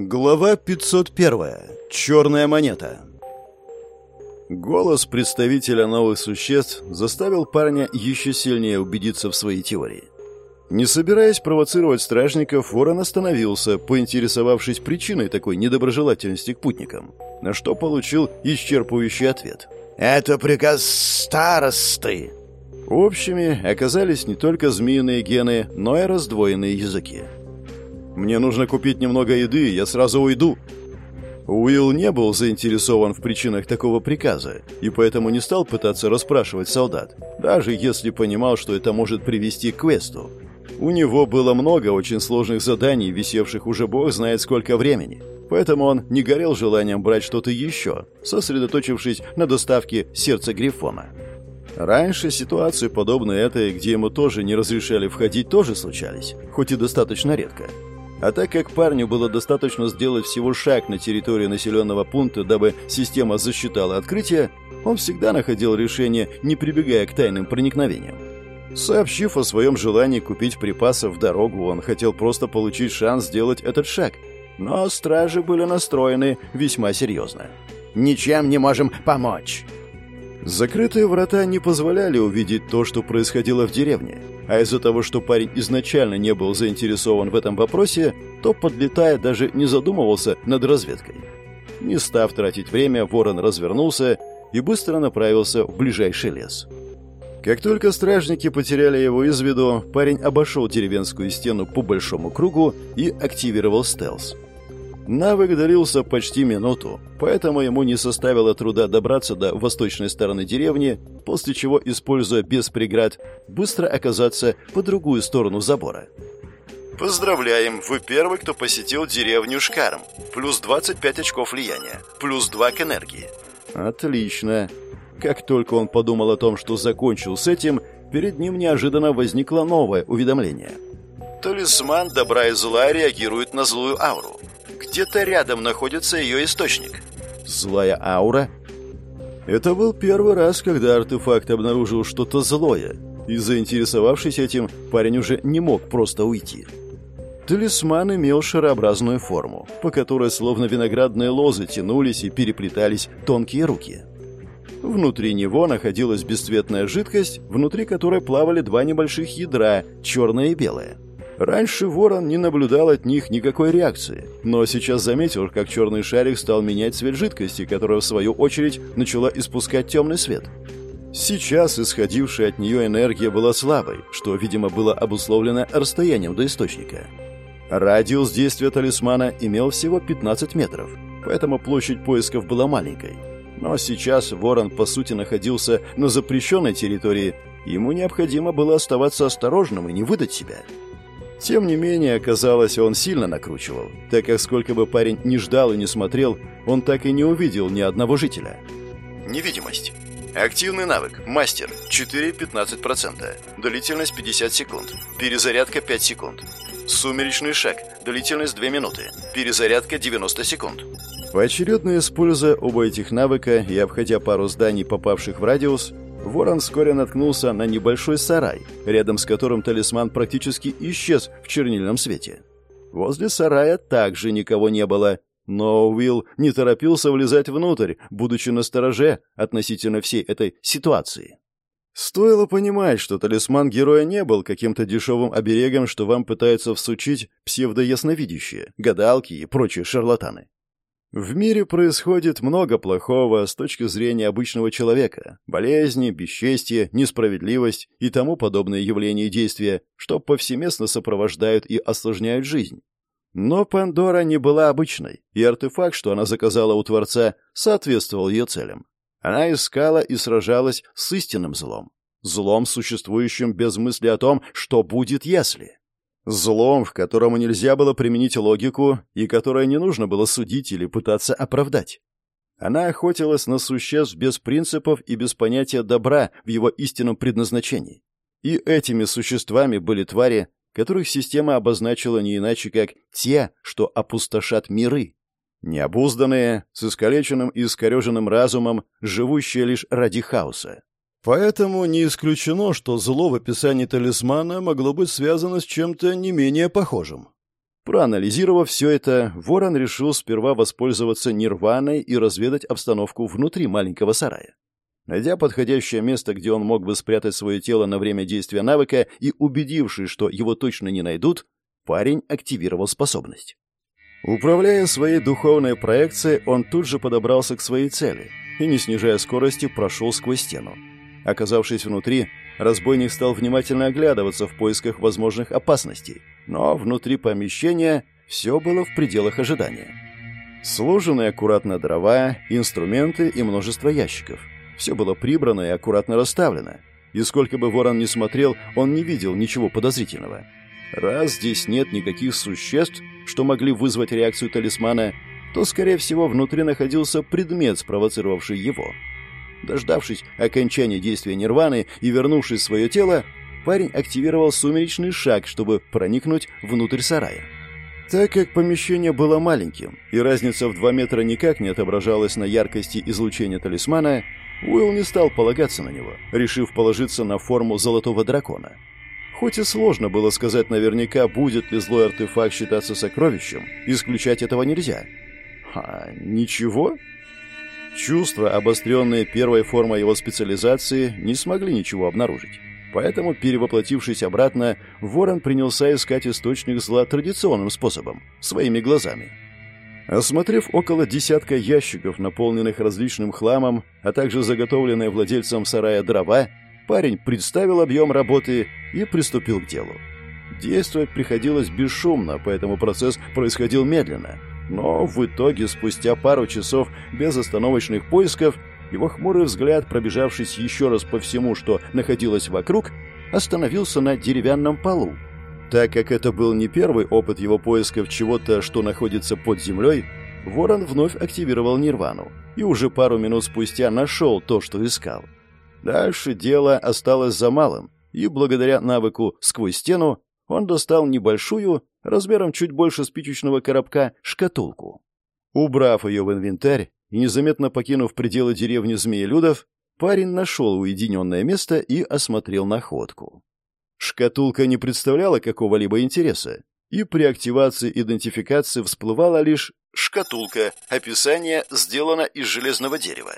Глава 501. Черная монета. Голос представителя новых существ заставил парня еще сильнее убедиться в своей теории. Не собираясь провоцировать стражников, Ворон остановился, поинтересовавшись причиной такой недоброжелательности к путникам, на что получил исчерпывающий ответ. «Это приказ старосты!» Общими оказались не только змеиные гены, но и раздвоенные языки. «Мне нужно купить немного еды, я сразу уйду». Уилл не был заинтересован в причинах такого приказа, и поэтому не стал пытаться расспрашивать солдат, даже если понимал, что это может привести к квесту. У него было много очень сложных заданий, висевших уже бог знает сколько времени, поэтому он не горел желанием брать что-то еще, сосредоточившись на доставке сердца Грифона. Раньше ситуации, подобные этой, где ему тоже не разрешали входить, тоже случались, хоть и достаточно редко. А так как парню было достаточно сделать всего шаг на территории населенного пункта, дабы система засчитала открытие, он всегда находил решение, не прибегая к тайным проникновениям. Сообщив о своем желании купить припасов в дорогу, он хотел просто получить шанс сделать этот шаг. Но стражи были настроены весьма серьезно. «Ничем не можем помочь!» Закрытые врата не позволяли увидеть то, что происходило в деревне. А из-за того, что парень изначально не был заинтересован в этом вопросе, то, подлетая, даже не задумывался над разведкой. Не став тратить время, ворон развернулся и быстро направился в ближайший лес. Как только стражники потеряли его из виду, парень обошел деревенскую стену по большому кругу и активировал стелс. Навык длился почти минуту, поэтому ему не составило труда добраться до восточной стороны деревни, после чего, используя без преград, быстро оказаться по другую сторону забора. Поздравляем, вы первый, кто посетил деревню Шкарм. Плюс 25 очков влияния, плюс 2 к энергии. Отлично. Как только он подумал о том, что закончил с этим, перед ним неожиданно возникло новое уведомление. Талисман добра и зла реагирует на злую ауру. Где-то рядом находится ее источник. Злая аура? Это был первый раз, когда артефакт обнаружил что-то злое, и, заинтересовавшись этим, парень уже не мог просто уйти. Талисман имел шарообразную форму, по которой словно виноградные лозы тянулись и переплетались тонкие руки. Внутри него находилась бесцветная жидкость, внутри которой плавали два небольших ядра, черное и белое. Раньше ворон не наблюдал от них никакой реакции, но сейчас заметил, как черный шарик стал менять цвет жидкости, которая, в свою очередь, начала испускать темный свет. Сейчас исходившая от нее энергия была слабой, что, видимо, было обусловлено расстоянием до источника. Радиус действия талисмана имел всего 15 метров, поэтому площадь поисков была маленькой. Но сейчас ворон, по сути, находился на запрещенной территории, ему необходимо было оставаться осторожным и не выдать себя. Тем не менее, оказалось, он сильно накручивал, так как сколько бы парень ни ждал и не смотрел, он так и не увидел ни одного жителя. Невидимость. Активный навык. Мастер. 4-15%. Длительность 50 секунд. Перезарядка 5 секунд. Сумеречный шаг. Длительность 2 минуты. Перезарядка 90 секунд. Поочередно используя оба этих навыка и обходя пару зданий, попавших в радиус, Ворон вскоре наткнулся на небольшой сарай, рядом с которым талисман практически исчез в чернильном свете. Возле сарая также никого не было, но Уилл не торопился влезать внутрь, будучи настороже относительно всей этой ситуации. Стоило понимать, что талисман героя не был каким-то дешевым оберегом, что вам пытаются всучить псевдоясновидящие, гадалки и прочие шарлатаны. В мире происходит много плохого с точки зрения обычного человека. Болезни, бесчестье, несправедливость и тому подобные явления и действия, что повсеместно сопровождают и осложняют жизнь. Но Пандора не была обычной, и артефакт, что она заказала у Творца, соответствовал ее целям. Она искала и сражалась с истинным злом. Злом, существующим без мысли о том, что будет если. Злом, в котором нельзя было применить логику и которое не нужно было судить или пытаться оправдать. Она охотилась на существ без принципов и без понятия добра в его истинном предназначении. И этими существами были твари, которых система обозначила не иначе, как те, что опустошат миры. Необузданные, с искалеченным и искореженным разумом, живущие лишь ради хаоса. Поэтому не исключено, что зло в описании талисмана могло быть связано с чем-то не менее похожим. Проанализировав все это, Ворон решил сперва воспользоваться нирваной и разведать обстановку внутри маленького сарая. Найдя подходящее место, где он мог бы спрятать свое тело на время действия навыка и убедившись, что его точно не найдут, парень активировал способность. Управляя своей духовной проекцией, он тут же подобрался к своей цели и, не снижая скорости, прошел сквозь стену. Оказавшись внутри, разбойник стал внимательно оглядываться в поисках возможных опасностей, но внутри помещения все было в пределах ожидания. Сложенные аккуратно дрова, инструменты и множество ящиков. Все было прибрано и аккуратно расставлено. И сколько бы ворон ни смотрел, он не видел ничего подозрительного. Раз здесь нет никаких существ, что могли вызвать реакцию талисмана, то, скорее всего, внутри находился предмет, спровоцировавший его. Дождавшись окончания действия нирваны и вернувшись в свое тело, парень активировал сумеречный шаг, чтобы проникнуть внутрь сарая. Так как помещение было маленьким, и разница в 2 метра никак не отображалась на яркости излучения талисмана, Уилл не стал полагаться на него, решив положиться на форму золотого дракона. Хоть и сложно было сказать наверняка, будет ли злой артефакт считаться сокровищем, исключать этого нельзя. А ничего? Чувства, обостренные первой формой его специализации, не смогли ничего обнаружить. Поэтому, перевоплотившись обратно, Ворон принялся искать источник зла традиционным способом, своими глазами. Осмотрев около десятка ящиков, наполненных различным хламом, а также заготовленные владельцем сарая дрова, парень представил объем работы и приступил к делу. Действовать приходилось бесшумно, поэтому процесс происходил медленно. Но в итоге, спустя пару часов безостановочных поисков, его хмурый взгляд, пробежавшись еще раз по всему, что находилось вокруг, остановился на деревянном полу. Так как это был не первый опыт его поисков чего-то, что находится под землей, Ворон вновь активировал нирвану и уже пару минут спустя нашел то, что искал. Дальше дело осталось за малым, и благодаря навыку «сквозь стену» он достал небольшую, размером чуть больше спичечного коробка, шкатулку. Убрав ее в инвентарь, и незаметно покинув пределы деревни Змеелюдов, парень нашел уединенное место и осмотрел находку. Шкатулка не представляла какого-либо интереса, и при активации идентификации всплывала лишь «Шкатулка. Описание сделано из железного дерева».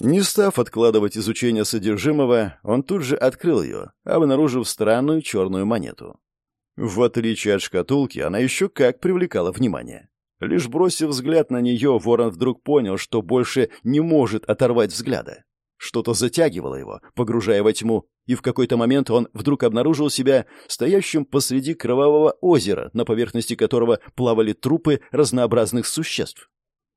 Не став откладывать изучение содержимого, он тут же открыл ее, обнаружив странную черную монету. В отличие от шкатулки, она еще как привлекала внимание. Лишь бросив взгляд на нее, ворон вдруг понял, что больше не может оторвать взгляда. Что-то затягивало его, погружая во тьму, и в какой-то момент он вдруг обнаружил себя стоящим посреди кровавого озера, на поверхности которого плавали трупы разнообразных существ.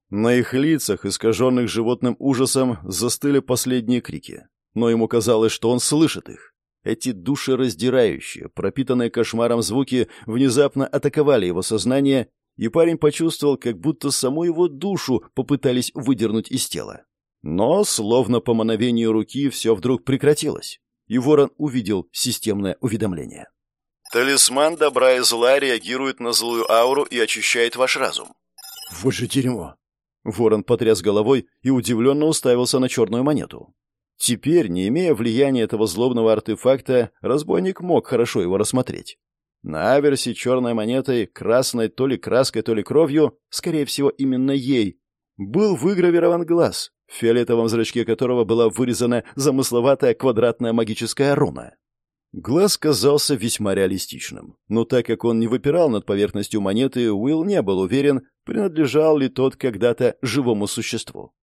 На их лицах, искаженных животным ужасом, застыли последние крики. Но ему казалось, что он слышит их. Эти душераздирающие, пропитанные кошмаром звуки внезапно атаковали его сознание и парень почувствовал, как будто саму его душу попытались выдернуть из тела. Но, словно по мановению руки, все вдруг прекратилось, и ворон увидел системное уведомление. «Талисман добра и зла реагирует на злую ауру и очищает ваш разум». «Вот же дерьмо!» Ворон потряс головой и удивленно уставился на черную монету. Теперь, не имея влияния этого злобного артефакта, разбойник мог хорошо его рассмотреть. На аверсе черной монетой, красной то ли краской, то ли кровью, скорее всего, именно ей, был выгравирован глаз, в фиолетовом зрачке которого была вырезана замысловатая квадратная магическая руна. Глаз казался весьма реалистичным, но так как он не выпирал над поверхностью монеты, Уилл не был уверен, принадлежал ли тот когда-то живому существу.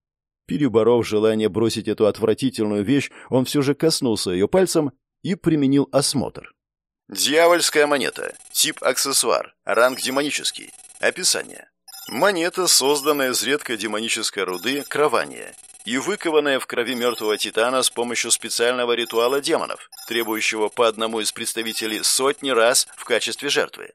Переборов желание бросить эту отвратительную вещь, он все же коснулся ее пальцем и применил осмотр. Дьявольская монета. Тип аксессуар. Ранг демонический. Описание. Монета, созданная из редкой демонической руды крования и выкованная в крови мертвого титана с помощью специального ритуала демонов, требующего по одному из представителей сотни раз в качестве жертвы.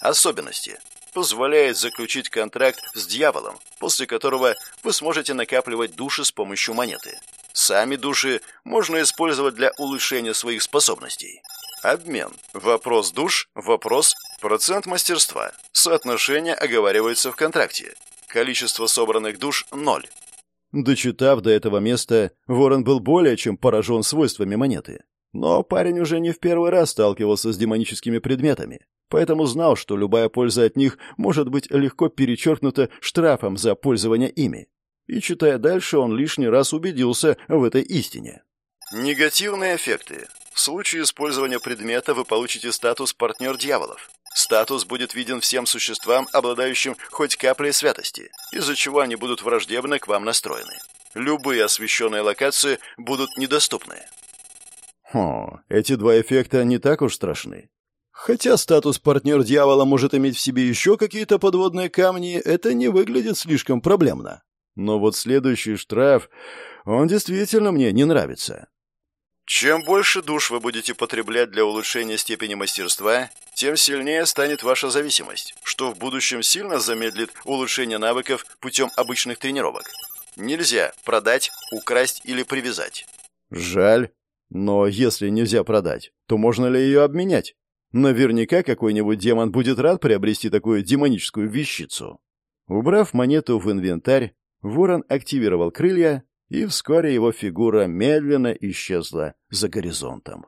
Особенности. Позволяет заключить контракт с дьяволом, после которого вы сможете накапливать души с помощью монеты. Сами души можно использовать для улучшения своих способностей. Обмен. Вопрос душ, вопрос процент мастерства. Соотношение оговаривается в контракте. Количество собранных душ – ноль. Дочитав до этого места, Ворон был более чем поражен свойствами монеты. Но парень уже не в первый раз сталкивался с демоническими предметами, поэтому знал, что любая польза от них может быть легко перечеркнута штрафом за пользование ими. И читая дальше, он лишний раз убедился в этой истине. Негативные эффекты. В случае использования предмета вы получите статус «партнер дьяволов». Статус будет виден всем существам, обладающим хоть каплей святости, из-за чего они будут враждебно к вам настроены. Любые освещенные локации будут недоступны. Хо, эти два эффекта не так уж страшны. Хотя статус партнер дьявола может иметь в себе еще какие-то подводные камни, это не выглядит слишком проблемно. Но вот следующий штраф, он действительно мне не нравится. Чем больше душ вы будете потреблять для улучшения степени мастерства, тем сильнее станет ваша зависимость, что в будущем сильно замедлит улучшение навыков путем обычных тренировок. Нельзя продать, украсть или привязать. Жаль. Но если нельзя продать, то можно ли ее обменять? Наверняка какой-нибудь демон будет рад приобрести такую демоническую вещицу. Убрав монету в инвентарь, ворон активировал крылья, и вскоре его фигура медленно исчезла за горизонтом.